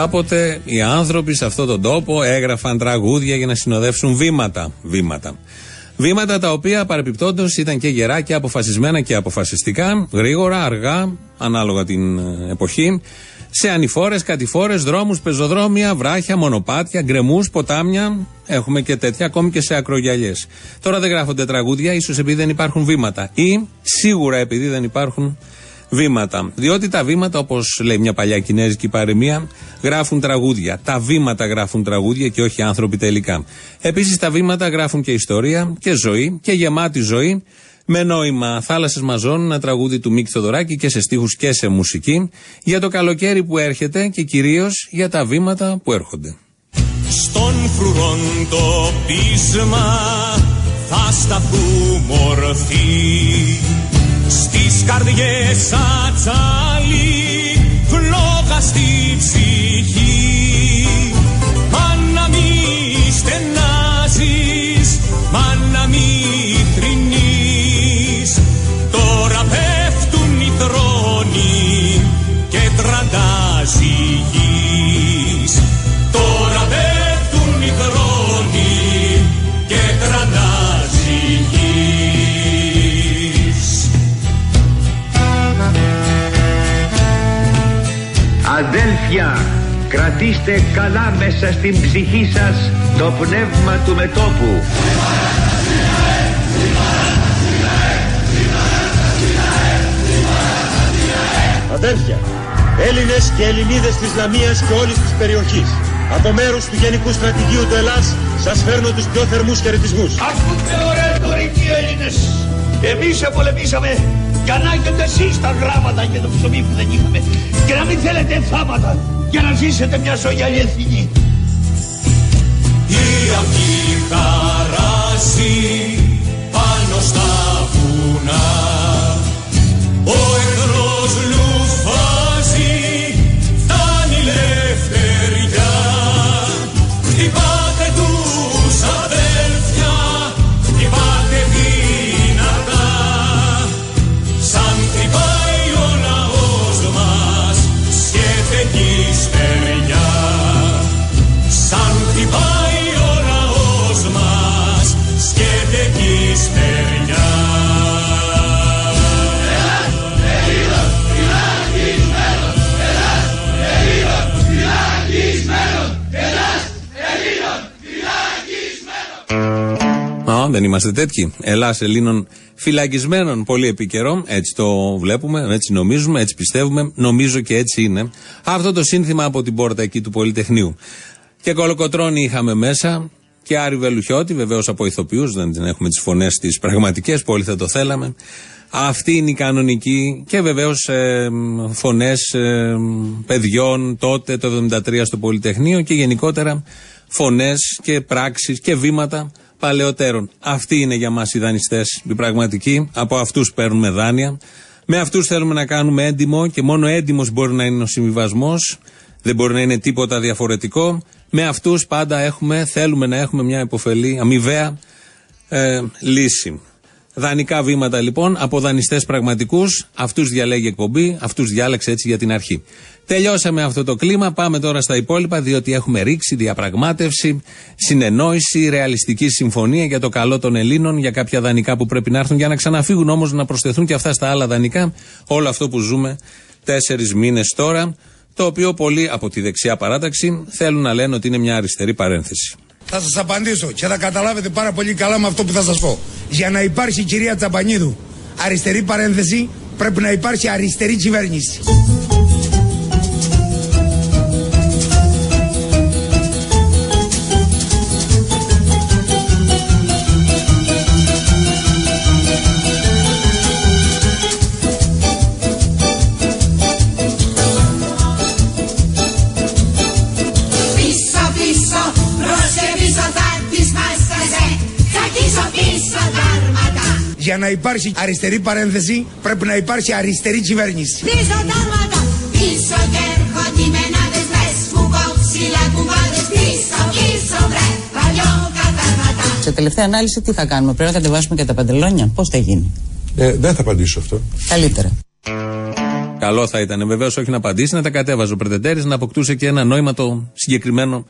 Κάποτε οι άνθρωποι σε αυτόν τον τόπο έγραφαν τραγούδια για να συνοδεύσουν βήματα. Βήματα. Βήματα τα οποία παρεπιπτόντως ήταν και γερά και αποφασισμένα και αποφασιστικά, γρήγορα, αργά, ανάλογα την ε, εποχή, σε ανηφόρες, κατηφόρες, δρόμους, πεζοδρόμια, βράχια, μονοπάτια, γκρεμούς, ποτάμια. Έχουμε και τέτοια, ακόμη και σε ακρογιαλιές. Τώρα δεν γράφονται τραγούδια, ίσως επειδή δεν υπάρχουν βήματα. Ή σίγουρα επειδή δεν υπάρχουν βήματα. Διότι τα βήματα, όπως λέει μια παλιά κινέζικη παροιμία, γράφουν τραγούδια. Τα βήματα γράφουν τραγούδια και όχι άνθρωποι τελικά. Επίσης τα βήματα γράφουν και ιστορία και ζωή και γεμάτη ζωή με νόημα. Θάλασσες μαζών, ένα τραγούδι του Μίκη Θοδωράκη και σε στίχους και σε μουσική για το καλοκαίρι που έρχεται και κυρίως για τα βήματα που έρχονται. Στον φρουρόν το πείσμα θα σταθούμε ορθοί Στις καρδιές ατσάλι φλόγα στη ψυχή. Μα να μη στενάζεις, μα να μη Αδέλφια, κρατήστε καλά μέσα στην ψυχή σας το πνεύμα του μετόπου. Αδέρφια, Έλληνες και Ελληνίδες της Λαμίας και όλης της περιοχής. Από μέρους του Γενικού Στρατηγείου του Ελλάς σας φέρνω τους πιο θερμούς χαιρετισμούς. Ακούτε ωραία τωρικοί Έλληνες. Εμείς επολεμήσαμε για να έχετε εσείς τα γράμματα για το ψωμί που δεν είχαμε. Και να μην θέλετε θάματα για να ζήσετε μια ζωή αληθινή. Η αυγή χαράζει πάνω στα βουνά Ο εχθρός λουφάζει, είμαστε τέτοιοι. Ελλάς Ελλήνων φυλακισμένων πολύ επικαιρό. Έτσι το βλέπουμε, έτσι νομίζουμε, έτσι πιστεύουμε. Νομίζω και έτσι είναι. Αυτό το σύνθημα από την πόρτα εκεί του Πολυτεχνείου. Και κολοκοτρόνη είχαμε μέσα. Και Άρη Βελουχιώτη, βεβαίως από ηθοποιούς, δεν την έχουμε τις φωνές τι πραγματικές που όλοι θα το θέλαμε. Αυτή είναι η κανονική και βεβαίως ε, φωνές παιδιών τότε το 73 στο Πολυτεχνείο και γενικότερα φωνές και πράξεις και βήματα παλαιότερων. Αυτοί είναι για μας οι δανειστές, οι πραγματικοί. Από αυτούς παίρνουμε δάνεια. Με αυτούς θέλουμε να κάνουμε έντιμο και μόνο έντιμος μπορεί να είναι ο συμβιβασμός. Δεν μπορεί να είναι τίποτα διαφορετικό. Με αυτούς πάντα έχουμε, θέλουμε να έχουμε μια υποφελή, αμοιβαία ε, λύση. Δανεικά βήματα λοιπόν από δανειστές πραγματικούς. Αυτούς διαλέγει η εκπομπή, αυτούς διάλεξε έτσι για την αρχή. Τελειώσαμε αυτό το κλίμα. Πάμε τώρα στα υπόλοιπα, διότι έχουμε ρίξει διαπραγμάτευση, συνεννόηση, ρεαλιστική συμφωνία για το καλό των Ελλήνων, για κάποια δανεικά που πρέπει να έρθουν, για να ξαναφύγουν όμως να προσθεθούν και αυτά στα άλλα δανεικά. Όλο αυτό που ζούμε τέσσερις μήνες τώρα, το οποίο πολλοί από τη δεξιά παράταξη θέλουν να λένε ότι είναι μια αριστερή παρένθεση. Θα σας απαντήσω και θα καταλάβετε πάρα πολύ καλά με αυτό που θα σας πω. Για να υπάρχει κυρία Τσαμπανίδου αριστερή παρένθεση πρέπει να υπάρχει αριστερή κυβέρνηση. Για να υπάρξει αριστερή παρένθεση πρέπει να υπάρξει αριστερή κυβέρνηση. Πίσω τάγματα, πίσω και έρχονται οι μενάδες μες Μου κόψιλα κουβάδες πίσω, πίσω βρε, παλιό κατάρματα Σε τελευταία ανάλυση τι θα κάνουμε, πρέπει να κατεβάσουμε και τα παντελόνια, πώς θα γίνει; Ε, δεν θα απαντήσω αυτό. Καλύτερα. Καλό θα ήταν βεβαίως όχι να απαντήσει, να τα κατέβαζε ο Πρετεντέρης, να αποκτούσε και ένα νόημα το συγκεκριμένο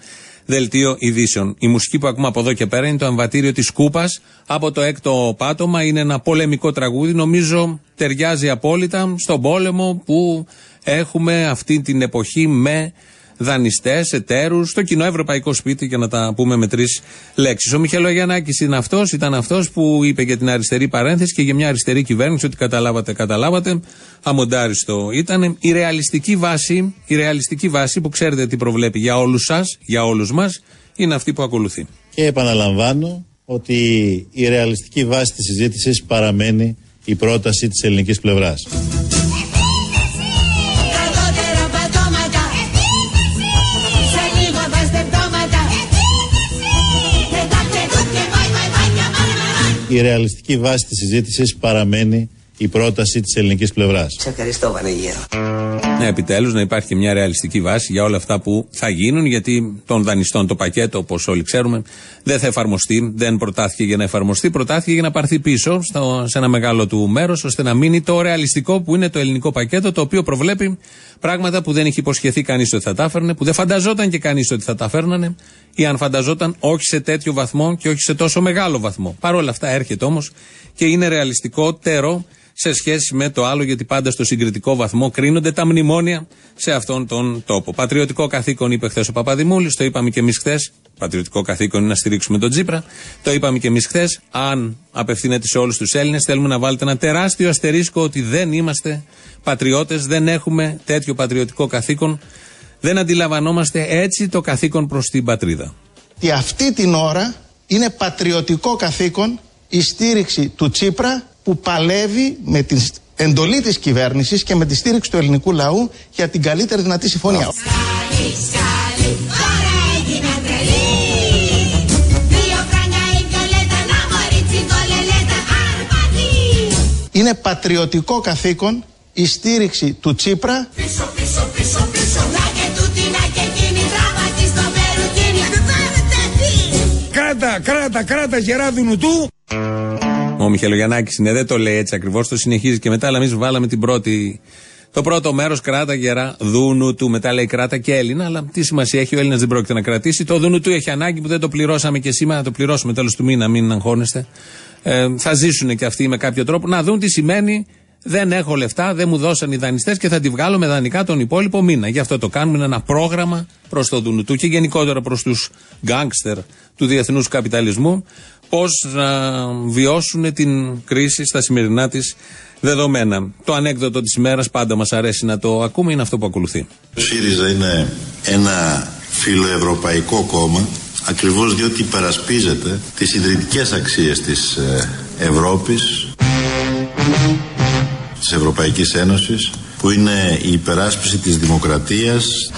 δελτίο ειδήσεων. Η μουσική που ακούμε από εδώ και πέρα είναι το εμβατήριο της Κούπας από το έκτο πάτωμα. Είναι ένα πολεμικό τραγούδι. Νομίζω ταιριάζει απόλυτα στον πόλεμο που έχουμε αυτή την εποχή με δανειστές, εταίρους, στο κοινό ευρωπαϊκό σπίτι, για να τα πούμε με τρεις λέξεις. Ο Μιχαηλογιαννάκη είναι αυτός, ήταν αυτός που είπε για την αριστερή παρένθεση και για μια αριστερή κυβέρνηση ότι καταλάβατε, καταλάβατε. Αμοντάριστο ήταν. Η ρεαλιστική βάση, η ρεαλιστική βάση που ξέρετε τι προβλέπει για όλους σας, για όλους μας, είναι αυτή που ακολουθεί. Και επαναλαμβάνω ότι η ρεαλιστική βάση της συζήτησης παραμένει η πρόταση της ελληνικής πλευράς. Η ρεαλιστική βάση της συζήτησης παραμένει η πρόταση της ελληνικής πλευράς. Σε ευχαριστώ Βανίγερο. Ναι, επιτέλους να υπάρχει και μια ρεαλιστική βάση για όλα αυτά που θα γίνουν, γιατί των δανειστών το πακέτο, όπως όλοι ξέρουμε, δεν θα εφαρμοστεί, δεν προτάθηκε για να εφαρμοστεί, προτάθηκε για να πάρθει πίσω στο, σε ένα μεγάλο του μέρος, ώστε να μείνει το ρεαλιστικό που είναι το ελληνικό πακέτο, το οποίο προβλέπει πράγματα που δεν είχε υποσχεθεί κανείς ότι θα τα έφερνε, που δεν φανταζόταν και κανείς ότι θα τα φέρνανε, ή αν φανταζόταν όχι σε τέτοιο βαθμό και όχι σε τόσο μεγάλο βαθμό. Παρ' όλα αυτά έρχεται όμως και είναι ρεαλιστικότερο σε σχέση με το άλλο, γιατί πάντα στο συγκριτικό βαθμό κρίνονται τα μνημόνια σε αυτόν τον τόπο. Πατριωτικό καθήκον είπε χθες ο Παπαδημούλης, το είπαμε και εμείς χθες. Πατριωτικό καθήκον είναι να στηρίξουμε τον Τζίπρα. Το είπαμε και εμείς χθες. Αν απευθύνεται σε όλους τους Έλληνες, θέλουμε να βάλετε ένα τεράστιο αστερίσκο ότι δεν είμαστε πατριώτες, δεν έχουμε τέτοιο πατριωτικό καθήκον. Δεν αντιλαμβανόμαστε έτσι το καθήκον προς την πατρίδα. ότι αυτή την ώρα είναι πατριωτικό καθήκον η στήριξη του Τσίπρα που παλεύει με την εντολή της κυβέρνησης και με τη στήριξη του ελληνικού λαού για την καλύτερη δυνατή συμφωνία. Σκάλι, σκάλι, τώρα έγινα τρελή. Δύο χρόνια η Βιολέτα να μωρή τσιγκολελέτα αρπατή. Είναι πατριωτικό καθήκον η στήριξη του Τσίπρα. Πίσω, πίσω, πίσω, πίσω Να και τούτη, να και εκείνη Τράβα της στο περουκίνι Πάρετε τι. Κράτα, κράτα, κράτα γεράδου νουτού. Ο Μιχαηλογιαννάκη είναι, δεν το λέει έτσι ακριβώς, το συνεχίζει και μετά, αλλά εμείς βάλαμε την πρώτη. Το πρώτο μέρος κράτα γερά δούνου του, μετά λέει κράτα και Έλληνα, αλλά τι σημασία έχει ο Έλληνας δεν πρόκειται να κρατήσει. Το δούνου του έχει ανάγκη που δεν το πληρώσαμε και σήμερα, να το πληρώσουμε τέλος του μήνα, μην αγχώνεστε. Ε, θα ζήσουν και αυτοί με κάποιο τρόπο να δουν τι σημαίνει δεν έχω λεφτά, δεν μου δώσαν οι δανειστές και θα τη βγάλω με δανεικά τον υπόλοιπο μήνα. Γι' αυτό το κάνουμε είναι ένα πρόγραμμα προς το δούνου του και γενικότερα προς τους γκάγκστερ του διεθνούς καπιταλισμού πώς να βιώσουν την κρίση στα σημερινά της δεδομένα. Το ανέκδοτο της ημέρας πάντα μας αρέσει να το ακούμε, είναι αυτό που ακολουθεί. Ο ΣΥΡΙΖΑ είναι ένα φιλοευρωπαϊκό κόμμα ακριβώς διότι υπερασπίζεται τις ιδρυτικές αξίες της ε, Ευρώπης της Ευρωπαϊκής Ένωσης που είναι η υπεράσπιση της δημοκρατίας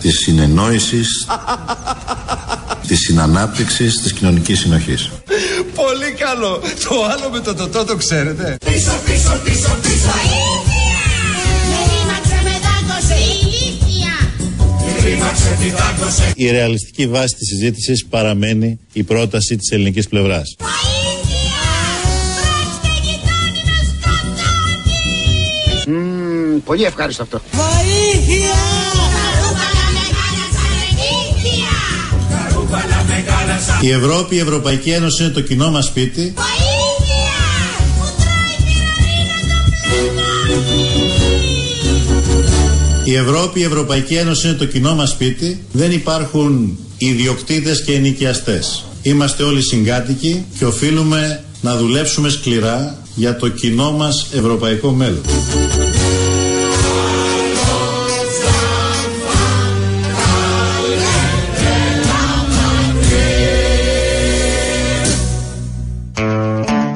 της συνεννόησης της συνανάπτυξης της κοινωνικής συνοχής. Πολύ καλό. Το άλλο με το τοτό το ξέρετε. Πίσω, πίσω, πίσω, πίσω Με ρήμαξε, με δάγκωσε η ηλίθεια Ρήμαξε τη δάγκωσε Η ρεαλιστική βάση της συζήτησης παραμένει η πρόταση της ελληνικής πλευράς. Βοήθεια Βρέξτε γειτόνι με σκοτώνει Πολύ ευχάριστο αυτό. Βοήθεια! Η Ευρώπη, η Ευρωπαϊκή Ένωση είναι το κοινό μας σπίτι Βοήθεια Μου τρώει τη ραρίνα το Η Ευρώπη, η Ευρωπαϊκή Ένωση είναι το κοινό μας σπίτι. Δεν υπάρχουν ιδιοκτήτες και ενοικιαστές. Είμαστε όλοι συγκάτοικοι και οφείλουμε να δουλέψουμε σκληρά για το κοινό μας ευρωπαϊκό μέλλον.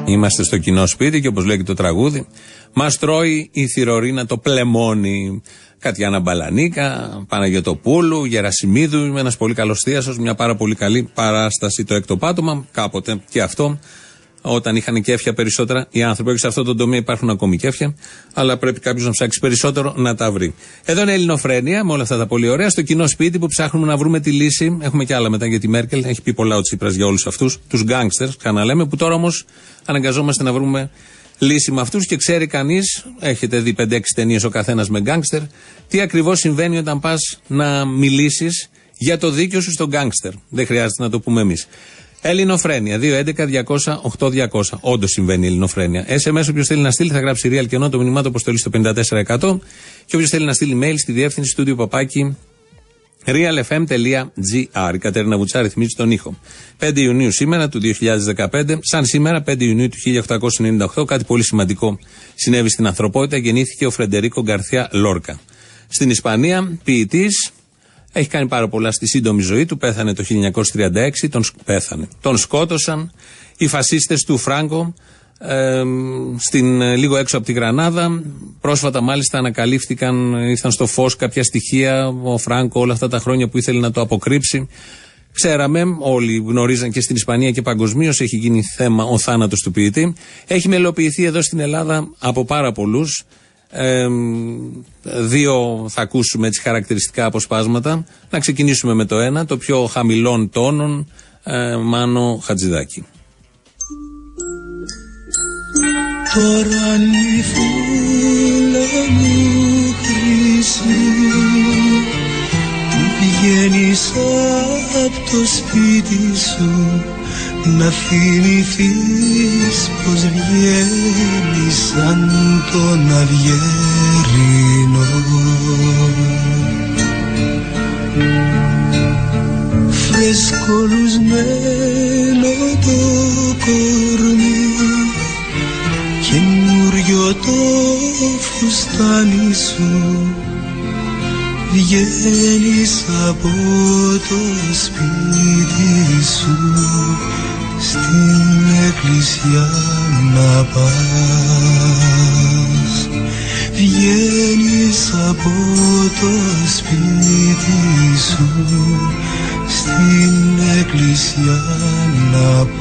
Είμαστε στο κοινό σπίτι και όπως λέει και το τραγούδι, μας τρώει η θηρορίνα το πλεμόνι. Κατιάνα Μπαλανίκα, Παναγιοτοπούλου, Γερασιμίδου, με ένας πολύ καλός θείασος, μια πάρα πολύ καλή παράσταση. Το έκτο πάτωμα, κάποτε και αυτό, όταν είχαν κέφια περισσότερα οι άνθρωποι. Όχι σε αυτό το τομέα υπάρχουν ακόμη κέφια, αλλά πρέπει κάποιος να ψάξει περισσότερο να τα βρει. Εδώ είναι Ελληνοφρένεια, με όλα αυτά τα πολύ ωραία. Στο κοινό σπίτι που ψάχνουμε να βρούμε τη λύση. Έχουμε και άλλα μετά για τη Μέρκελ. Έχει πει πολλά ο Τσίπρας για όλους αυτούς, τους γκάγκστερς, ξαναλέμε, που τώρα όμως αναγκαζόμαστε να βρούμε λύση με αυτούς και ξέρει κανείς, έχετε δει 5-6 ταινίες ο καθένας με γκάγκστερ, τι ακριβώς συμβαίνει όταν πας να μιλήσεις για το δίκιο σου στον γκάγκστερ. Δεν χρειάζεται να το πούμε εμείς. Ελληνοφρένεια 2.11.200.8.200. Όντως συμβαίνει η ελληνοφρένεια. SMS όποιος θέλει να στείλει θα γράψει real και το μηνυμάτο αποστολής στο 54%. Και όποιος θέλει να στείλει mail στη διεύθυνση του παπάκι realfm.gr. Η Κατέρινα Βουτσά ρυθμίζει τον ήχο. 5 Ιουνίου σήμερα του 2015, σαν σήμερα 5 Ιουνίου του 1898, κάτι πολύ σημαντικό συνέβη στην ανθρωπότητα. Γεννήθηκε ο Φρεντερίκο Γκαρθιά Λόρκα. Στην Ισπανία, ποιητής, έχει κάνει πάρα πολλά στη σύντομη ζωή του. Πέθανε το 1936, τον, πέθανε. τον σκότωσαν οι φασίστες του Φράγκο ε, στην, λίγο έξω από τη Γρανάδα. Πρόσφατα μάλιστα ανακαλύφθηκαν, ήρθαν στο φως κάποια στοιχεία, ο Φράγκο όλα αυτά τα χρόνια που ήθελε να το αποκρύψει. Ξέραμε, όλοι γνωρίζαν και στην Ισπανία και παγκοσμίως έχει γίνει θέμα ο θάνατος του ποιητή. Έχει μελοποιηθεί εδώ στην Ελλάδα από πάρα πολλούς. Ε, δύο θα ακούσουμε έτσι χαρακτηριστικά αποσπάσματα. Να ξεκινήσουμε με το ένα, το πιο χαμηλών τόνων, ε, Μάνο Χατζηδάκη. Τώρα η φούλα μου χρυσή που πηγαίνεις απ' το σπίτι σου να θυμηθείς πως βγαίνεις σαν τον αυγερινό φρεσκολουσμένο το κορμί καινούριο το φουστάνι σου βγαίνεις από εκκλησιά να πας. Βγαίνεις από το σπίτι σου στην εκκλησιά να πας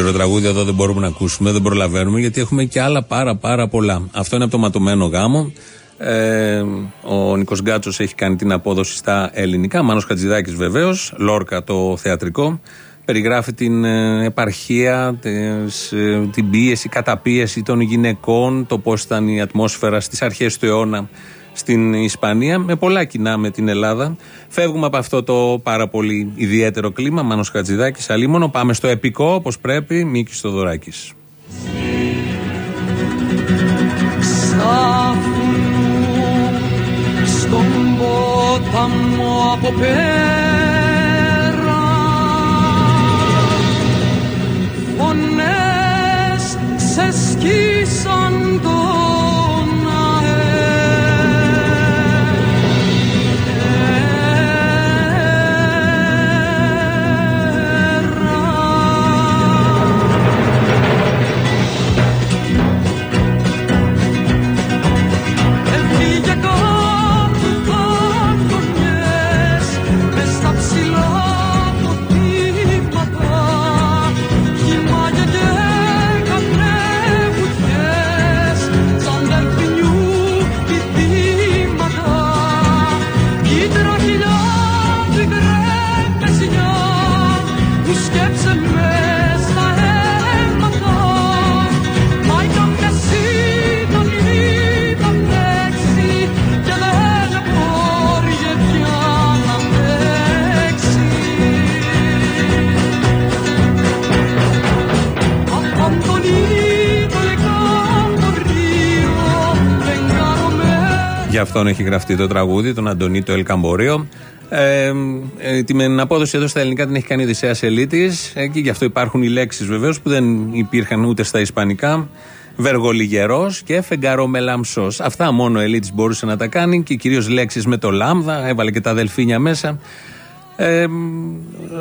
Ολόκληρο τραγούδι εδώ δεν μπορούμε να ακούσουμε, δεν προλαβαίνουμε γιατί έχουμε και άλλα πάρα πάρα πολλά. Αυτό είναι από το ματωμένο γάμο. Ε, ο Νικό Γκάτσος έχει κάνει την απόδοση στα ελληνικά. Μάνος Χατζηδάκης βεβαίως. Λόρκα το θεατρικό. Περιγράφει την ε, επαρχία, τις, ε, την πίεση, καταπίεση των γυναικών, το πώς ήταν η ατμόσφαιρα στις αρχές του αιώνα στην Ισπανία, με πολλά κοινά με την Ελλάδα. Φεύγουμε από αυτό το πάρα πολύ ιδιαίτερο κλίμα. Μάνος Χατζηδάκης, αλίμονο. Πάμε στο επικό, όπως πρέπει, Μίκης Στοδωράκης. στον ποταμό από πέρα φωνές σε σκίσαν τον που Γι' αυτόν έχει γραφτεί το τραγούδι, τον Αντωνί το Ελκαμπορίο. Ε, ε, την απόδοση εδώ στα ελληνικά την έχει κάνει ο Οδυσσέας Ελίτης ε, και γι' αυτό υπάρχουν οι λέξεις βεβαίως που δεν υπήρχαν ούτε στα ισπανικά. Βεργολιγερός και φεγγαρομελαμψό. Αυτά μόνο ο Ελίτης μπορούσε να τα κάνει και κυρίως λέξεις με το λάμδα. Έβαλε και τα αδελφίνια μέσα. Ε,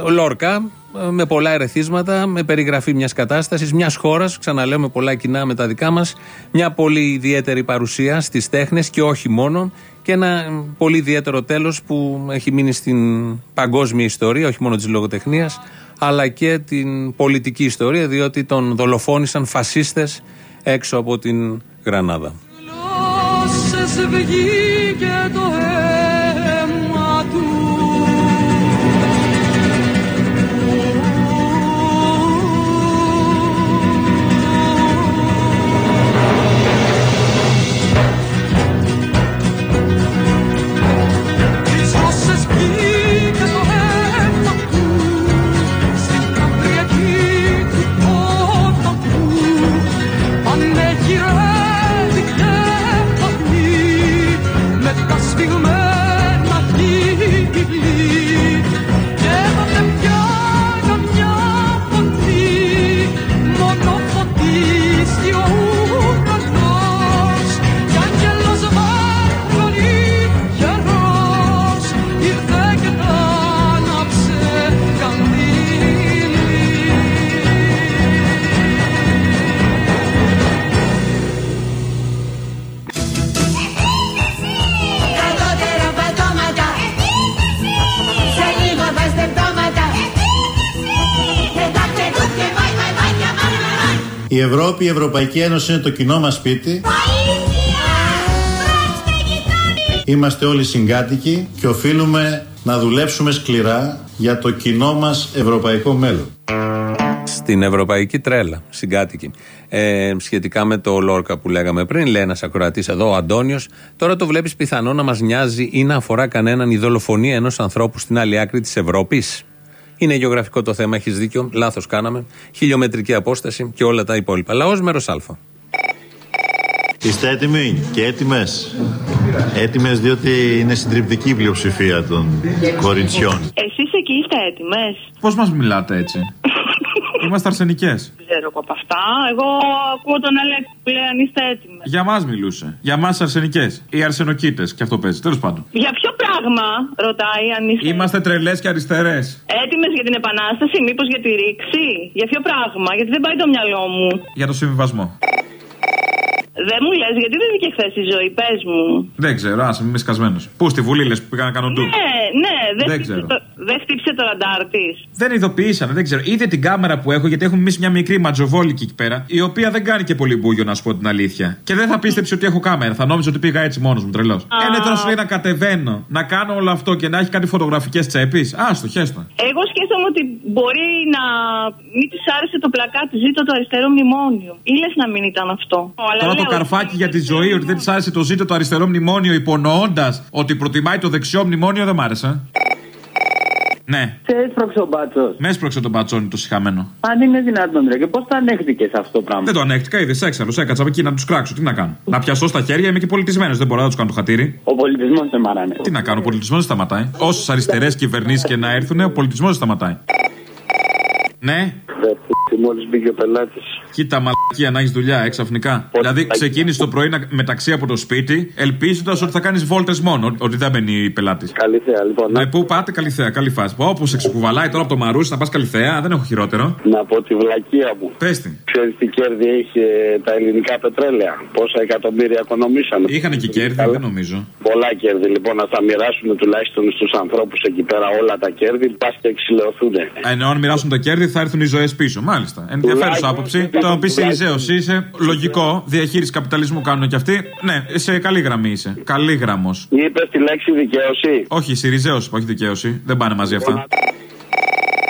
ο Λόρκα ε, με πολλά ερεθίσματα, με περιγραφή μιας κατάστασης, μιας χώρας, ξαναλέω με πολλά κοινά με τα δικά μας, μια πολύ ιδιαίτερη παρουσία στις τέχνες και όχι μόνο, και ένα ε, πολύ ιδιαίτερο τέλος που έχει μείνει στην παγκόσμια ιστορία, όχι μόνο της λογοτεχνίας, αλλά και την πολιτική ιστορία, διότι τον δολοφόνησαν φασίστες έξω από την Γρανάδα. Γλώσσες βγήκε το Η Ευρώπη, η Ευρωπαϊκή Ένωση είναι το κοινό μας σπίτι. Είμαστε όλοι συγκάτοικοι και οφείλουμε να δουλέψουμε σκληρά για το κοινό μας ευρωπαϊκό μέλλον. Στην Ευρωπαϊκή Τρέλα, συγκάτοικη. Ε, σχετικά με το Λόρκα που λέγαμε πριν, λέει ένας ακροατής εδώ, ο Αντώνιος, τώρα το βλέπεις πιθανό να μας νοιάζει ή να αφορά κανέναν η δολοφονία ενός ανθρώπου στην άλλη άκρη της Ευρώπης; Είναι γεωγραφικό το θέμα, έχεις δίκιο. Λάθος κάναμε. Χιλιομετρική απόσταση και όλα τα υπόλοιπα. Λαός μέρος Α. Είστε έτοιμοι και έτοιμες; Έτοιμες διότι είναι συντριπτική η πλειοψηφία των κοριτσιών. Εσείς εκεί είστε έτοιμες; Πώς μας μιλάτε έτσι; Είμαστε αρσενικές. Δεν ξέρω εγώ από αυτά. Εγώ ακούω τον Αλέξη που λέει αν είστε έτοιμες. Για μας μιλούσε. Για μας αρσενικές. Οι αρσενοκίτες. Και αυτό παίζει. Τέλος πάντων. Για ποιο πράγμα, ρωτάει αν είστε Είμαστε τρελές και αριστερές. έτοιμες για την επανάσταση, μήπως για τη ρήξη; Για ποιο πράγμα, γιατί δεν πάει το μυαλό μου. Για το συμβιβασμό. Δεν μου λες, γιατί δεν βγήκε χθες η ζωή, πες μου. Δεν ξέρω, άσε είμαι σκασμένο. Πού στη Βουλή λες που πήγα να κάνω ντου. Ναι, ναι, δεν, Δεν χτύπησε ξέρω. το, δεν χτύπησε το ραντάρ της. Δεν ειδοποιήσανε, δεν ξέρω. Είδε την κάμερα που έχω, γιατί έχουμε εμείς μια μικρή ματζοβόλικη εκεί πέρα, η οποία δεν κάνει και πολύ μπούγιο, να σου πω την αλήθεια. Και δεν θα πίστεψε ότι έχω κάμερα. Θα νόμιζε ότι πήγα έτσι μόνος μου, τρελός. Ε, ναι, τώρα σου λέει να κατεβαίνω, να κάνω όλο αυτό και να έχει κάτι φωτογραφικές τσέπη. Άστο, χέστο. Εγώ σκέφτομαι ότι μπορεί να μην της άρεσε το πλακάτι, ζήτω το αριστερό μνημόνιο. Ή λες να μην ήταν αυτό. Αλλά Τώρα το λέω, καρφάκι για τη ζωή, ότι δεν της άρεσε το ζήτο το αριστερό μνημόνιο, υπονοώντας ότι προτιμάει το δεξιό μνημόνιο, δεν μ' άρεσε. Ναι, Σε έσπρωξε ο μπάτσος. με έσπρωξε τον πατσόνι το συχαμένο. Αν είναι δυνατόν, ρε, και πώς το ανέχτηκες αυτό το πράγμα; Δεν το ανέχτηκα, είδες έξαλλος. Έκατσα από εκεί να τους κράξω. Τι να κάνω; Να πιαστώ στα χέρια, είμαι και πολιτισμένος. Δεν μπορώ να τους κάνω το χατήρι. Ο πολιτισμός δεν μαράνε. Τι να κάνω, ο πολιτισμός δεν σταματάει. Όσες αριστερές κυβερνήσεις και να έρθουν, ο πολιτισμός δεν σταματάει. Ναι, Μόλις μπήκε ο πελάτης. κοίτα μαλακία να έχεις δουλειά, ε, ξαφνικά. Δηλαδή, ξεκίνησε το πρωί να- μεταξύ από το σπίτι, ελπίζοντας ότι θα κάνεις βόλτες μόνο, ότι δεν μπαίνει πελάτης. Καλή θέα, λοιπόν. Ναι, πού πάτε, καλή θέα, καλή φάση. Όπω σε ξεκουβαλάει τώρα από το μαρούσι να πας καλή θέα, δεν έχω χειρότερο. Να πω τη βλακεία μου. Πες την. Ξέρεις τι κέρδη έχει ε, τα ελληνικά πετρέλαια; Πόσα εκατομμύρια οικονομήσαν. Είχαν και κέρδη, δεν νομίζω. Πολλά κέρδη λοιπόν να τα μοιράσουν τουλάχιστον στους ανθρώπους εκεί πέρα όλα τα κέρδη. Πας και εξηλαιωθούν. Ενώ αν μοιράσουν τα κέρδη θα έρθουν οι ζωές πίσω. Μάλιστα. Ενδιαφέρουσα άποψη. Το να πει Σιριζέο είσαι. Λογικό. Διαχείριση καπιταλισμού κάνουν και αυτοί. Ναι, σε καλή γραμμή είσαι. Καλή γραμμός. Είπες τη λέξη δικαίωση. Όχι, Σιριζέος, όχι δικαίωση. Δεν πάνε μαζί αυτά.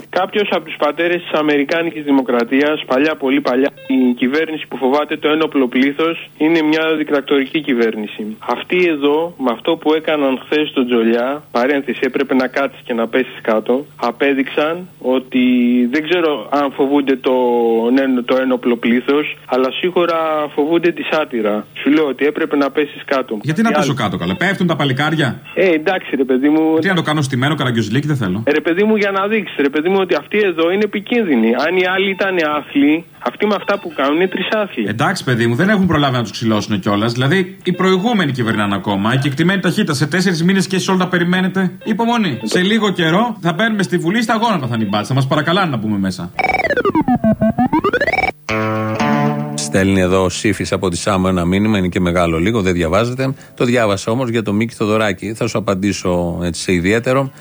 Κάποιος από τους πατέρες της Αμερικάνικης Δημοκρατίας, παλιά, πολύ παλιά, η κυβέρνηση που φοβάται το ένοπλο πλήθος είναι μια δικτατορική κυβέρνηση. Αυτοί εδώ, με αυτό που έκαναν χθες στον Τζολιά, παρένθεση, έπρεπε να κάτσεις και να πέσεις κάτω, απέδειξαν ότι δεν ξέρω αν φοβούνται το, ναι, το ένοπλο πλήθος, αλλά σίγουρα φοβούνται τη σάτυρα. Σου λέω ότι έπρεπε να πέσεις κάτω. Γιατί να πέσω κάτω, καλά. Πέφτουν τα παλικάρια; Ε, εντάξει, ρε παιδί μου. Τι να το κάνω στημένο, καραγκιουζλίκι, δεν θέλω. Ε, Ρε παιδί μου, για να δείξεις, ρε παιδί μου, ότι ότι αυτοί εδώ είναι επικίνδυνοι. Αν οι άλλοι ήταν άθλοι, αυτοί με αυτά που κάνουν είναι τρισάθλοι. Εντάξει, παιδί μου, δεν έχουν προλάβει να τους ξυλώσουν κιόλας. Δηλαδή, οι προηγούμενοι κυβερνάνε ακόμα. Η κεκτημένη ταχύτητα σε τέσσερις μήνες και εσεί όλα τα περιμένετε. Υπομονή. Σε λίγο καιρό θα μπαίνουμε στη Βουλή, στα γόνατα θα είναι η μπάτσα. Θα μας παρακαλάνε να πούμε μέσα. Στέλνει εδώ ο Σύφης από τη Σάμο ένα μήνυμα, είναι και μεγάλο λίγο, δεν διαβάζεται. Το διάβασα όμως για το Μίκη Θοδωράκη. Θα σου απαντήσω έτσι σε ιδιαίτερο.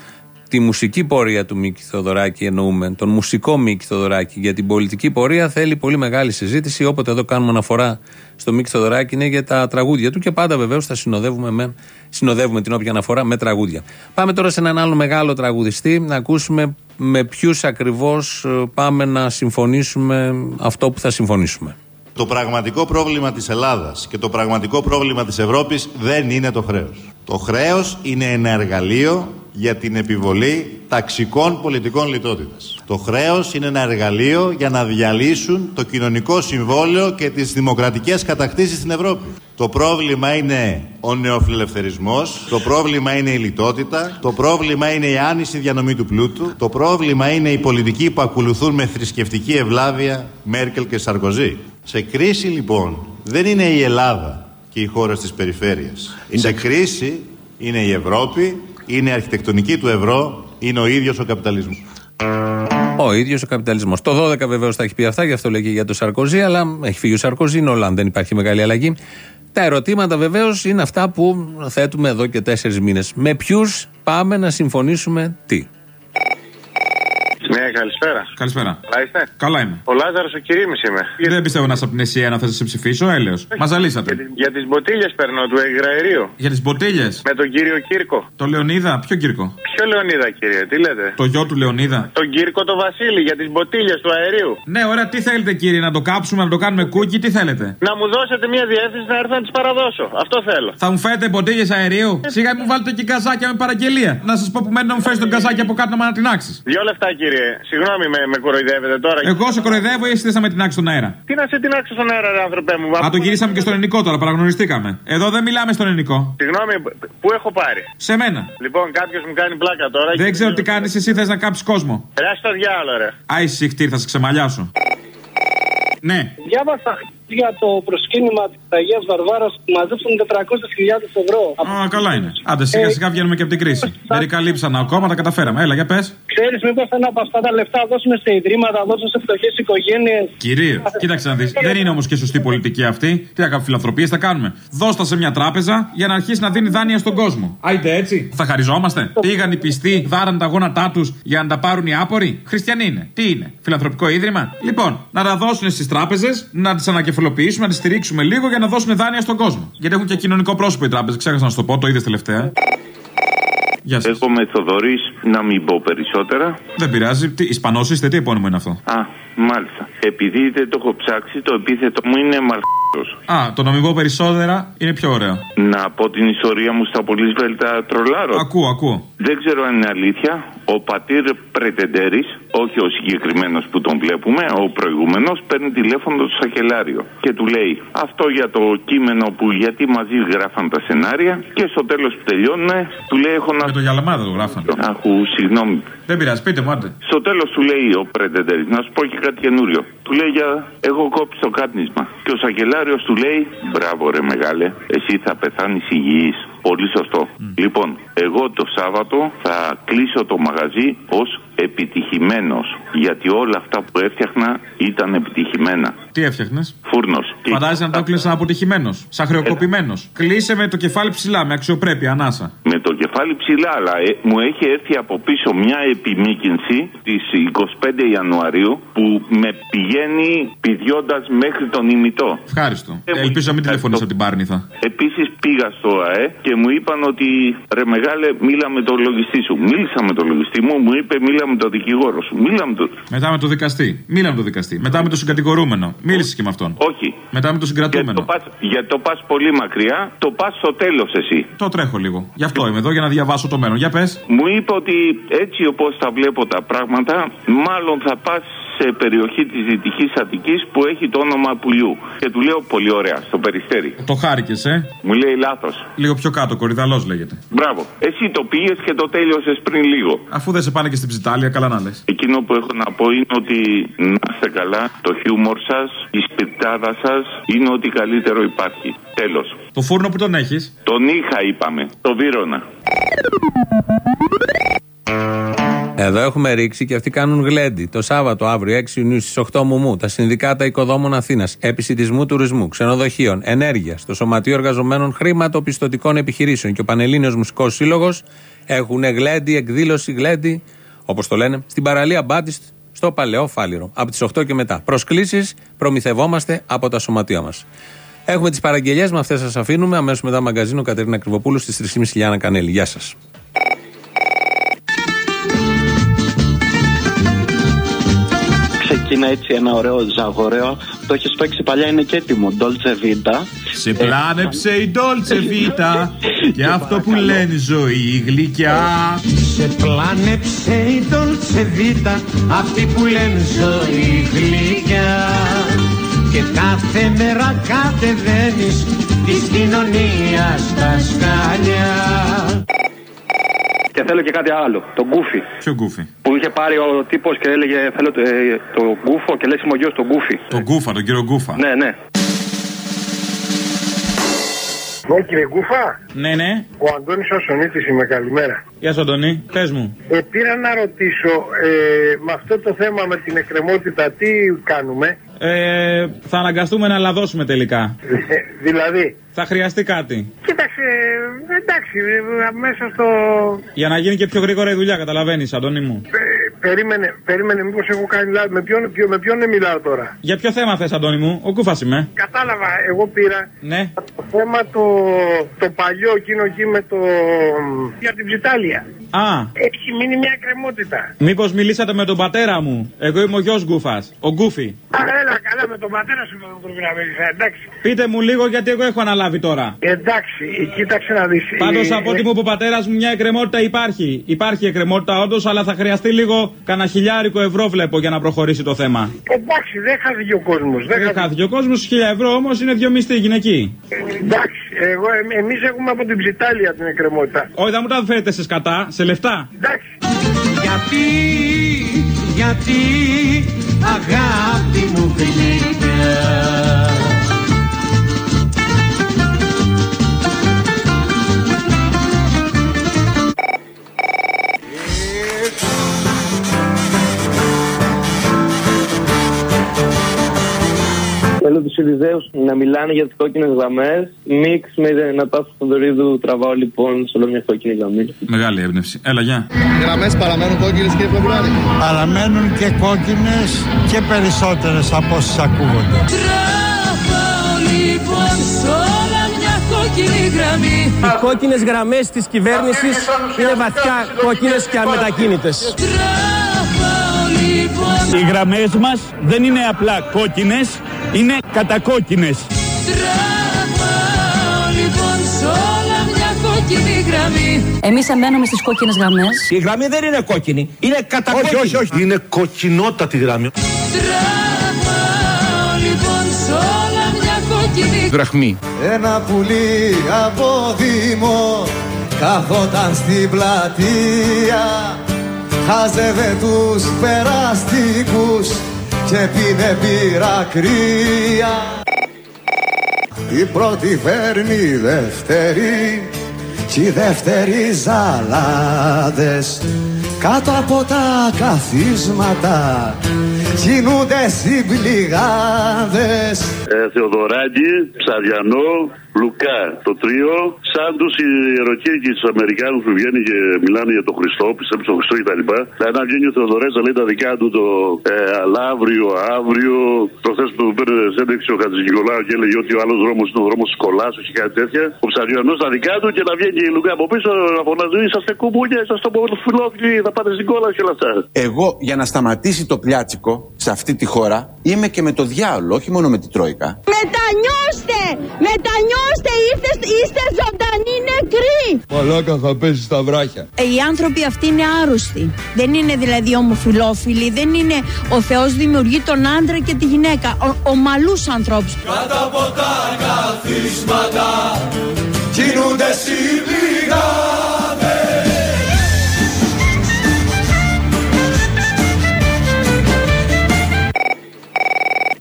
Τη μουσική πορεία του Μίκη Θοδωράκη εννοούμε, τον μουσικό Μίκη Θοδωράκη. Για την πολιτική πορεία θέλει πολύ μεγάλη συζήτηση. Όποτε εδώ κάνουμε αναφορά στο Μίκη Θοδωράκη είναι για τα τραγούδια του και πάντα βεβαίως θα συνοδεύουμε, με, συνοδεύουμε την όποια αναφορά με τραγούδια. Πάμε τώρα σε έναν άλλο μεγάλο τραγουδιστή να ακούσουμε με ποιους ακριβώς πάμε να συμφωνήσουμε αυτό που θα συμφωνήσουμε. Το πραγματικό πρόβλημα της Ελλάδας και το πραγματικό πρόβλημα της Ευρώπης δεν είναι το χρέος. Το χρέος είναι ένα εργαλείο για την επιβολή ταξικών πολιτικών λιτότητας. Το χρέος είναι ένα εργαλείο για να διαλύσουν το κοινωνικό συμβόλαιο και τις δημοκρατικές κατακτήσεις στην Ευρώπη. Το πρόβλημα είναι ο νεοφιλελευθερισμός, το πρόβλημα είναι η λιτότητα, το πρόβλημα είναι η άνηση διανομή του πλούτου, το πρόβλημα είναι οι πολιτικοί που ακολουθούν με θρησκευτική ευλάβεια Μέρκελ και Σαρκοζή. Σε κρίση λοιπόν δεν είναι η Ελλάδα και οι χώρες της περιφέρειας. Σε κρίση είναι η Ευρώπη, είναι η αρχιτεκτονική του ευρώ, είναι ο ίδιος ο καπιταλισμός. Ο ίδιος ο καπιταλισμός. Το 12 βεβαίως θα έχει πει αυτά, γι' αυτό λέγει για το Σαρκοζή, αλλά έχει φύγει ο Σαρκοζή, είναι όλα, αν δεν υπάρχει μεγάλη αλλαγή. Τα ερωτήματα βεβαίως είναι αυτά που θέτουμε εδώ και τέσσερις μήνες. Με ποιους πάμε να συμφωνήσουμε τι; Ναι, καλησπέρα. Καλησπέρα. Καλά είστε. Καλά είμαι. Ο Λάζαρος ο Κυρίμης είμαι. Δεν πιστεύω να είσαι από την Εσία να θα σε ψηφίσω, έλεος. Μας ζαλίσατε. Για τι μποτίλε παίρνω του υγραερίου. Για τις μποτίλε. Με τον κύριο Κύρκο. Το Λεωνίδα, ποιο Κύρκο; Ποιο Λεωνίδα, κύριε, τι λέτε; Το γιο του Λεωνίδα. Τον Κύρκο το Βασίλη για τις μποτίλε του αερίου. Ναι, ωραία, τι θέλετε κύριε, να το κάψουμε, να το κάνουμε κούκι, τι θέλετε; Να μου δώσετε μια διεύθυνση να έρθω να τις παραδώσω. Αυτό θέλω. Θα μου φέρετε μποτίλε αερίου; Σιγά μου βάλετε και καζάκια με παραγγελία. Να σας πω που μένει να μου φέρεις τον καζάκι από κάτω να με ανατινάξεις. Δυο λεφτά, κύριε. Συγγνώμη, με, με κοροϊδεύετε τώρα. Εγώ σε κοροϊδεύω ή εσύ θες να με τεινάξει στον αέρα; Τι να σε τεινάξω στον αέρα, ρε άνθρωπέ μου. Α, το γυρίσαμε και στον ελληνικό τώρα, παραγνωριστήκαμε. Εδώ δεν μιλάμε στον ελληνικό. Συγγνώμη, πού έχω πάρει; Σε μένα. Λοιπόν, κάποιος μου κάνει πλάκα τώρα. Δεν ξέρω τι κάνεις, εσύ θες να κάψεις κόσμο. Ρε στο διάλο, ρε. Άι, συχτήρ, θα σε ξεμαλιάσω. Ναι. Διάβασα για το προσκύνημα τη Αγία Βαρβάρα που μαζέψαν 400.000 ευρώ. Α, καλά είναι. Άντε, σιγά σιγά βγαίνουμε και από την κρίση. Μερικά λείψαν ακόμα, τα καταφέραμε. Έλα, για πε. Ξέρει, μήπω ένα από αυτά τα λεφτά δώσουμε σε ιδρύματα, δώσουμε σε φτωχέ οικογένειε. Κυρίω. Κοίταξε να δει. Δεν είναι όμω και σωστή πολιτική αυτή. Τι θα κάνουμε, φιλανθρωπίε θα κάνουμε. Δώστα σε μια τράπεζα για να αρχίσει να δίνει δάνεια στον κόσμο. Άιτε έτσι. Θα χαριζόμαστε. Πήγαν οι πιστοί, δάραν τα γόνατά του για να τα πάρουν οι άποροι. Χριστιανοί είναι. Τι είναι. Φιλανθρωπικό ίδρυμα. Λοιπόν, να τα δώσουν στι τράπεζε, να τι ανακεφαλοποιήσουμε, να τι στηρίξουμε λίγο για να δώσουν δάνεια στον κόσμο. Γιατί έχουν και κοινωνικό πρόσωπο οι τράπεζες. Ξέχασα να σου το πω, το είδες τελευταία. Γεια σας. Εγώ με Θοδωρής να μην πω περισσότερα. Δεν πειράζει. Τι, Ισπανός είστε, τι επώνυμο είναι αυτό; Α, μάλιστα. Επειδή δεν το έχω ψάξει, το επίθετο μου είναι μαλχός. Α, το να μην πω περισσότερα είναι πιο ωραίο. Να πω την ιστορία μου στα πολύς σβέλτα τρολάρω. Ακούω, ακούω. Δεν ξέρω αν είναι αλήθεια. Ο πατήρ Πρετεντέρης, όχι ο συγκεκριμένος που τον βλέπουμε, ο προηγούμενος, παίρνει τηλέφωνο το σακελάριο και του λέει αυτό για το κείμενο που γιατί μαζί γράφαν τα σενάρια και στο τέλος που τελειώνουν, του λέει έχω να. Με το Γιαλαμάδα το γράφαν. Αχού, συγγνώμη. Δεν πειράζει, πείτε μου, άντε. Στο τέλος του λέει ο Πρετεντέρης, να σου πω και κάτι καινούριο. Του λέει για έχω κόψει το κάτνισμα. Και ο σακελάριος του λέει μπράβο ρε μεγάλε, εσύ θα πεθάνεις υγιής. Πολύ σωστό. Λοιπόν, εγώ το Σάββατο θα κλείσω το μαγαζί ως επιτυχημένος γιατί όλα αυτά που έφτιαχνα ήταν επιτυχημένα. Τι έφτιαχνες; Φούρνος. Φαντάζεσαι να το έκλεισα αποτυχημένος. Σαν χρεοκοπημένος. Κλείσε με το κεφάλι ψηλά, με αξιοπρέπεια, ανάσα. Με το κεφάλι ψηλά, αλλά ε, μου έχει έρθει από πίσω μια επιμήκυνση της 25 Ιανουαρίου που με πηγαίνει πηδιώντας μέχρι τον ημιτό. Ευχάριστο. Ε, Ελπίζω να μην τηλεφωνήσω από την Πάρνηθα. Επίσης πήγα στο ΑΕ και μου είπαν ότι ρε μεγάλε, μίλα με τον λογιστή σου. Μίλησα με τον λογιστή μου, μου είπε μίλα με τον δικηγόρο σου. Μίλα με τον. Μετά με το δικαστή. Μίλα με το δικαστή. Μετά με το συγκατηγορούμενο. Μίλησες και με αυτόν. Όχι. Μετά με το συγκρατούμενο. Γιατί το πας πολύ μακριά, το πας στο τέλος εσύ. Το τρέχω λίγο. Γι' αυτό είμαι εδώ για να διαβάσω το μέλλον. Για πες. Μου είπε ότι έτσι όπω τα βλέπω τα πράγματα, μάλλον θα πας σε περιοχή της Δυτικής Αττικής που έχει το όνομα πουλιού. Και του λέω πολύ ωραία, στο περιστέρι. Το χάρηκες, ε; Μου λέει λάθος. Λίγο πιο κάτω, κορυδαλός λέγεται. Μπράβο. Εσύ το πήγες και το τέλειωσες πριν λίγο. Αφού δεν σε πάνε και στην ψιτάλια, καλά να λες. Εκείνο που έχω να πω είναι ότι να είστε καλά, το χιούμορ σας, η σπιτάδα σας είναι ό,τι καλύτερο υπάρχει. Τέλος. Το φούρνο που τον έχεις; Τον είχα, είπαμε. Το Βύρονα. Εδώ έχουμε ρίξει και αυτοί κάνουν γλέντι. Το Σάββατο, αύριο, 6 Ιουνίου στις 8 Μουμού, τα Συνδικάτα Οικοδόμων Αθήνας, Επισητισμού Τουρισμού, Ξενοδοχείων, Ενέργεια, το Σωματείο Εργαζομένων Χρηματοπιστωτικών Επιχειρήσεων και ο Πανελλήνιος Μουσικός Σύλλογος έχουν γλέντι, εκδήλωση γλέντι, όπως το λένε, στην παραλία Μπάτιστ στο Παλαιό Φάληρο. Από τις 8 και μετά. Προσκλήσεις προμηθευόμαστε από τα σωματεία μας. Έχουμε τις παραγγελίε, με αυτές σας αφήνουμε. Αμέσως μετά μαγκαζίνο Κατερίνα Κρυβοπούλου στις 3.30 Λιάννα Κανέλη. Γεια σας. Ξεκίνα έτσι ένα ωραίο ζαγορέο. Το έχεις παίξει παλιά, είναι και έτοιμο. Dolce Vita. Σε πλάνεψε η Dolce Vita και αυτό που λένε ζωή γλυκιά. Σε πλάνεψε η Dolce Vita Αυτή που λένε ζωή γλυκιά Και κάθε μέρα κατεβαίνεις Της κοινωνίας στα σκαλιά Και θέλω και κάτι άλλο. Το γκούφι. Ποιο γκούφι. Που είχε πάρει ο τύπος και έλεγε Θέλω το, ε, το γκούφο και λέει συμμογείο στο γκούφι. Τον Γκούφα, τον κύριο Γκούφα. Ναι, ναι. Ναι, κύριε Γκούφα. Ναι, ναι. Ο Αντώνης Ασονίτη είμαι, καλημέρα. Γεια σου, Αντώνη. Πες μου. Ε, πήρα να ρωτήσω, ε, με αυτό το θέμα με την εκκρεμότητα, τι κάνουμε; Ε, θα αναγκαστούμε να λαδώσουμε τελικά. Ε, δηλαδή, Θα χρειαστεί κάτι. κοίταξε, ε, εντάξει, ε, μέσα στο. Για να γίνει και πιο γρήγορα η δουλειά, καταλαβαίνεις, Αντώνη μου. Ε, περίμενε, περίμενε, μήπως έχω κάνει λάθος. Με ποιον, ποιο, με ποιον μιλάω τώρα; Για ποιο θέμα θες, Αντώνη μου, ο Κούφα είμαι. Κατάλαβα, εγώ πήρα Ναι. το θέμα το, το παλιό εκείνο εκεί με το. για την ψιτάλια. Α, Έχει μείνει μια εκκρεμότητα. μήπως μιλήσατε με τον πατέρα μου; Εγώ είμαι ο γιος Γκούφας, ο Γκούφι. Α, έλα, καλά, με τον πατέρα σου πρέπει να μιλήσεις. Εντάξει. Πείτε μου λίγο γιατί εγώ έχω αναλάβει τώρα. Εντάξει, κοίταξε να δεις. Πάντως από ό,τι μου είπε ο πατέρας μου, μια εκκρεμότητα υπάρχει. Υπάρχει εκκρεμότητα όντως, αλλά θα χρειαστεί λίγο κανένα χιλιάρικο ευρώ βλέπω για να προχωρήσει το θέμα. Εντάξει, δεν χάθηκε ο κόσμος. Δεν χάθηκε ο κόσμος, χίλια ευρώ όμως είναι δύο μισθοί γυναικοί. Εντάξει, εγώ, εμείς έχουμε από την ψιτάλια την εκκρεμότητα. Όχι, θα μου τα φέρετε σε σκατά, σε λεφτά. Εντάξει. Γιατί, γιατί αγάπη μου γλυκιά Θέλω τους Ιριζέου να μιλάνε για τις κόκκινες γραμμές. Μίξ με Νατάσου Θοδωρίδου τραβάω λοιπόν σε όλο μια κόκκινη γραμμή. Μεγάλη έμπνευση. Έλα, γεια. Οι γραμμές παραμένουν κόκκινες κύριε Φεβρουάρη. Παραμένουν και κόκκινες και περισσότερες από όσες ακούγονται. Τραβάω λοιπόν σ' όλα μια κόκκινη γραμμή Οι κόκκινες γραμμές της κυβέρνησης είναι βαθιά κόκκινες και αμετακίνητες. Τραβάω λοιπόν Οι γραμμές μας δεν είναι απλά κόκκινες, είναι κατακόκκινες. Τραβάω λοιπόν σ' όλα μια κόκκινη γραμμή Εμείς εμένουμε στις κόκκινες γραμμές. Η γραμμή δεν είναι κόκκινη, είναι κατακόκκινη. Όχι, όχι, όχι. Είναι κοκκινότατη γραμμή. Τραβάω λοιπόν σ' όλα μια κόκκινη Δραχμή. Ένα πουλί από Δήμο καθόταν στην πλατεία Χάζευε τους περαστικούς και πίνε μπύρα κρύα Η πρώτη φέρνει δεύτερη κι οι δεύτεροι ζαλάδες. Κάτω από τα καθίσματα κινούνται συμπληγάδες. Ε, Θεοδωράκη, Ψαριανό, Λουκά, το τρίο, σαν τους ιεροκήρυκοι τους Αμερικάνους που βγαίνει και μιλάνε για τον Χριστό, πιστεύουν στον Χριστό κτλ. Δηλαδή να βγαίνει ο Θεοδωρές να λέει τα δικά του το ε, αλλά αύριο, αύριο. Προχθές που του πήρε συνέντευξη ο Χατζηνικολάου και έλεγε ότι ο άλλος δρόμος είναι ο δρόμος της κολάσου και κάτι τέτοια. Ο Ψαριανός τα δικά του και να βγαίνει η Λουκά από πίσω να φωνάζει είσαστε κουμπούνια, είσαστε φιλόφιλοι, θα πάτε στην κόλα και όλα αυτά. Εγώ για να σταματήσει το πλιάτσικο σε αυτή τη χώρα είμαι και με το διάολο, όχι μόνο με την Τρόικα. Μετανιώστε! Μετανιώστε! Είστε, είστε ζωντανοί νεκροί! Μαλάκα θα πέσει στα βράχια. Ε, Οι άνθρωποι αυτοί είναι άρρωστοι. Δεν είναι δηλαδή ομοφιλόφιλοι. Δεν είναι ο Θεός δημιουργεί τον άντρα και τη γυναίκα. Ο, ομαλούς ανθρώπους. Κάτω από τα καθίσματα κινούνται συμπληγάδες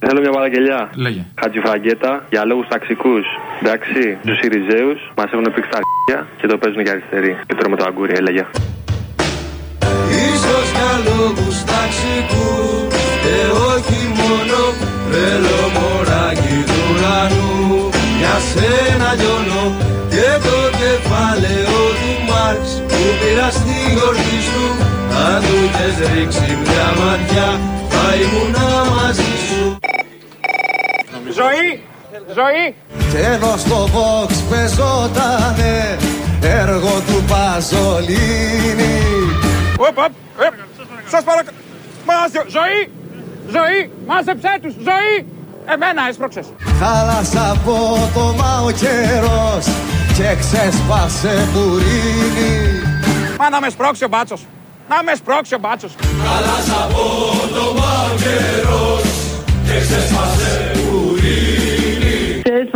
Θέλω μια παραγγελιά. Λέγε. Χατζηφραγκέτα για λόγους ταξικούς. Εντάξει, τους Σιριζέου μας έχουν πήξει τα αρχεία και το παίζουν για αριστερή. Και τρώμε το αγκούρι, έλεγε. Ίσως για λόγους ταξικούς και όχι μόνο θέλω μωράκι του ουρανού για σένα λιώνω και το κεφάλαιο του Μάρξ που πήρα στη γορτή σου αν του είχες ρίξει μια ματιά θα ήμουνα μαζί σου Ζωή! Ζωή! Και εδώ στο Vox πεζότανε έργο του Παζολίνη Οπ, οπ, οπ. Σας παρακαλώ. Μάζε, ζωή! Ζωή! Μάζεψέ τους! Ζωή! Εμένα έσπρωξες. Χάλασε απότομα ο καιρός και ξέσπασε μπουρίνι Μα να με σπρώξει ο μπάτσος. Να με σπρώξει ο μπάτσος. Χάλασε απότομα ο καιρός και ξέσπασε μπουρίνι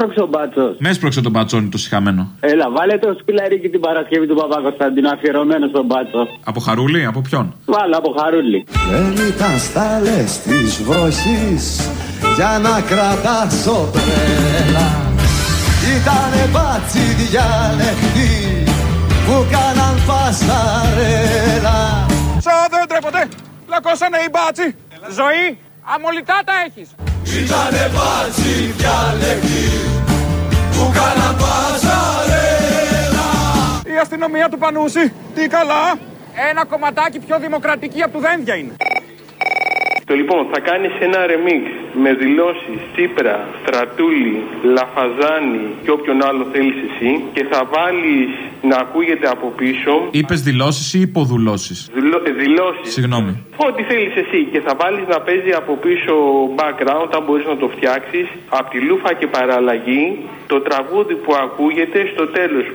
Σε έσπρωξε ο μπάτσος. Με έσπρωξε τον πατσόνι το συχαμένο. Έλα, βάλε το σπιλαρίκι την Παρασκευή του Παπα-Κωνσταντίνου αφιερωμένο στον μπάτσο. Από χαρούλι, από ποιον; Βάλε από χαρούλι. Δεν ήταν στάλες της βροχής για να κρατάς τρέλα Ήτανε μπάτσι διαλεκτή που κάναν πασαρέλα Σα δεν τρέπονται. Λακώσανε οι μπάτσι. Ζωή! Αμολυτά τα έχεις. Ήτανε μπάτσι διαλεκτή που κάναν πασαρέλα Η αστυνομία του Πανούση. Τι καλά. Ένα κομματάκι πιο δημοκρατική από του Δένδια είναι. Το λοιπόν, θα κάνεις ένα remix με δηλώσεις Τσίπρα, Στρατούλη, Λαφαζάνη και όποιον άλλο θέλεις εσύ και θα βάλεις να ακούγεται από πίσω Είπες δηλώσεις ή υποδουλώσεις; δηλω- ε, δηλώσεις Συγγνώμη. Ό,τι θέλεις εσύ και θα βάλεις να παίζει από πίσω background αν μπορείς να το φτιάξεις από τη λούφα και παραλλαγή το τραγούδι που ακούγεται στο τέλος.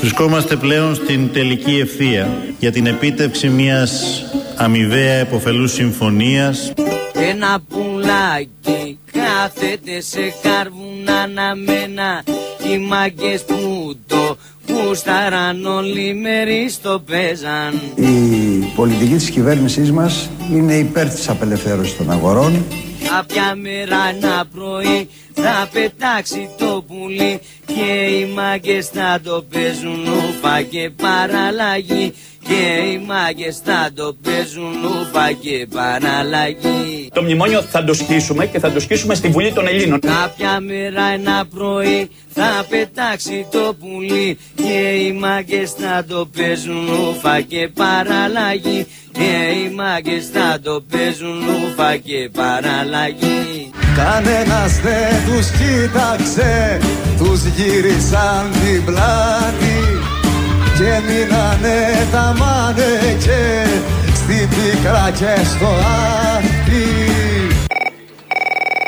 Βρισκόμαστε πλέον στην τελική ευθεία για την επίτευξη μιας αμοιβαία εποφελούς συμφωνίας. Ένα πουλάκι κάθεται σε κάρβουνα αναμένα. Οι μάγκες που το γούσταραν όλοι μέρη το παίζαν. Η πολιτική της κυβέρνησής μας είναι υπέρ της απελευθέρωσης των αγορών. Κάποια μέρα ένα πρωί θα πετάξει το πουλί Και οι μάγκες θα το παίζουν ουφα και παραλλαγή Και οι μάγκες θα το παίζουν ουφα και παραλλαγή. Το μνημόνιο θα το σκίσουμε και θα το σκίσουμε στη Βουλή των Ελλήνων. Κάποια μέρα ένα πρωί θα πετάξει το πουλί Και οι μάγκες θα το παίζουν ουφα και παραλλαγή. Και οι μάγκες θα το παίζουν ουφα και παραλλαγή. Κανένας δεν τους κοίταξε, τους γύρισαν την πλάτη και μείνανε τα μάνεκε στην πίκρα και στο άκρη.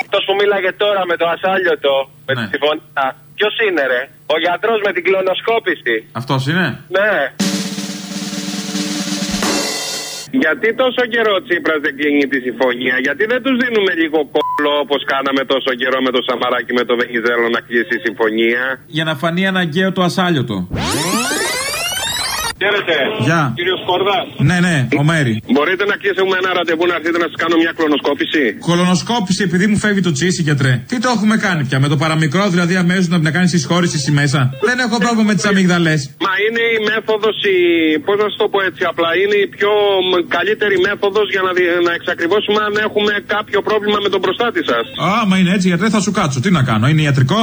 Αυτό που μίλαγε τώρα με το ασάλιωτο, με τη συμφωνία. Ποιος είναι, ρε, ο γιατρός με την κλωνοσκόπηση. Αυτός είναι; Ναι. Γιατί τόσο καιρό ο Τσίπρας δεν κλείνει τη συμφωνία, Γιατί δεν τους δίνουμε λίγο κόλλο όπως κάναμε τόσο καιρό με το Σαμαράκι με το Βενιζέλο να κλείσει η συμφωνία; Για να φανεί αναγκαίο το ασάλιωτο. Χαίρετε. Γεια. Κύριος Σκόρδα. Ναι, ναι, ο Μέρη. Μπορείτε να κλείσουμε ένα ραντεβού να έρθετε να σας κάνω μια κλωνοσκόπηση; Κολονοσκόπηση επειδή μου φεύγει το τσίσι, γιατρέ. Τι το έχουμε κάνει πια, με το παραμικρό δηλαδή αμέσως να να κάνει συσχώρηση στη μέσα. Δεν έχω πρόβλημα με τις αμυγδαλέ. Μα είναι η μέθοδος, η... πώς να σου το πω έτσι απλά, είναι η πιο μ, καλύτερη μέθοδος για να, δι- να εξακριβώσουμε αν έχουμε κάποιο πρόβλημα με τον προστάτη σας. Άμα είναι έτσι, γιατρέ, θα σου κάτσω. Τι να κάνω, είναι ιατρικό;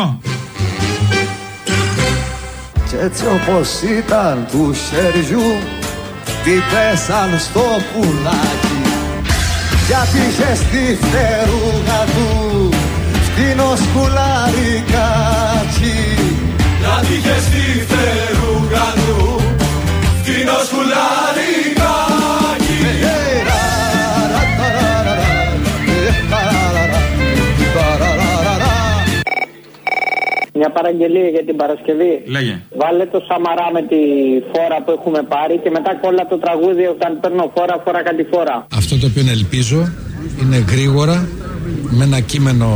Κι έτσι όπως ήταν του χεριού Τι πέσαν στο πουλάκι. Γιατί είχε στη φτερούγα του Φτύνο σκουλαρικάκι Γιατί είχε στη φτερούγα του Φτύνο σκουλαρικάκι Μια παραγγελία για την Παρασκευή. Λέγε. Βάλε το Σαμαρά με τη φόρα που έχουμε πάρει και μετά κόλλα το τραγούδι όταν παίρνω φόρα, φόρα κάτι φόρα. Αυτό το οποίο ελπίζω είναι γρήγορα με ένα κείμενο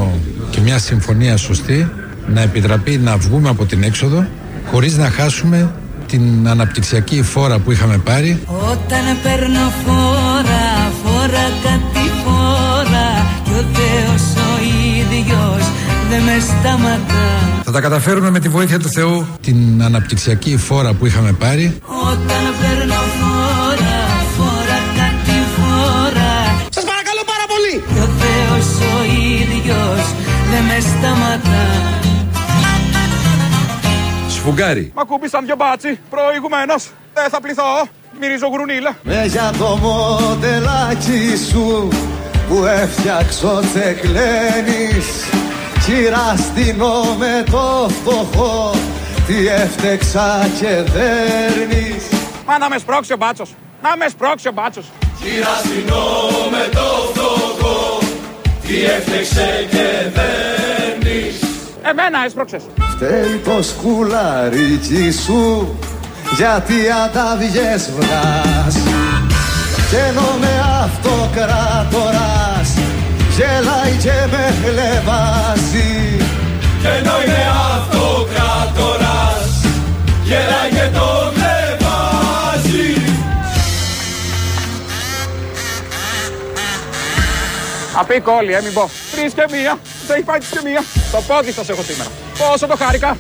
και μια συμφωνία σωστή να επιτραπεί να βγούμε από την έξοδο χωρίς να χάσουμε την αναπτυξιακή φόρα που είχαμε πάρει. Όταν παίρνω φόρα, φόρα κάτι φόρα Κι ο Θεός ο ίδιος δεν με σταματά Θα τα καταφέρουμε με τη βοήθεια του Θεού την αναπτυξιακή φόρα που είχαμε πάρει. Όταν παίρνω φόρα, φόρα κάτι φόρα Σας παρακαλώ πάρα πολύ. Κι ο Θεός ο ίδιος δεν με σταματά Σφουγγάρι. Μ' ακούμπησαν δυο μπάτσι προηγουμένως. Δεν θα πληθώ. Μυρίζω γουρουνίλα. Με για το μοντελάκι σου που έφτιαξω τσεκλένεις Κυραστινό με το φτωχό τι έφτεξα και δέρνεις Μα να με σπρώξει ο μπάτσος. Να με σπρώξει ο μπάτσος. Κυραστινό με το φτωχό τι έφτεξε και δέρνεις Εμένα έσπρωξες. Φταίει το σκουλαρίκι σου γιατί αντάβιες βγάς και ενώ με αυτοκράτορας γελάει και με χλεβάζει και ενώ είναι αυτοκράτορας γελάει και το χλεβάζει Απίκο όλοι, ε, μην πω. Τρεις και μία. Δεν έχει πάει της και μία. Το πόδι σας έχω σήμερα. Πόσο το χάρηκα.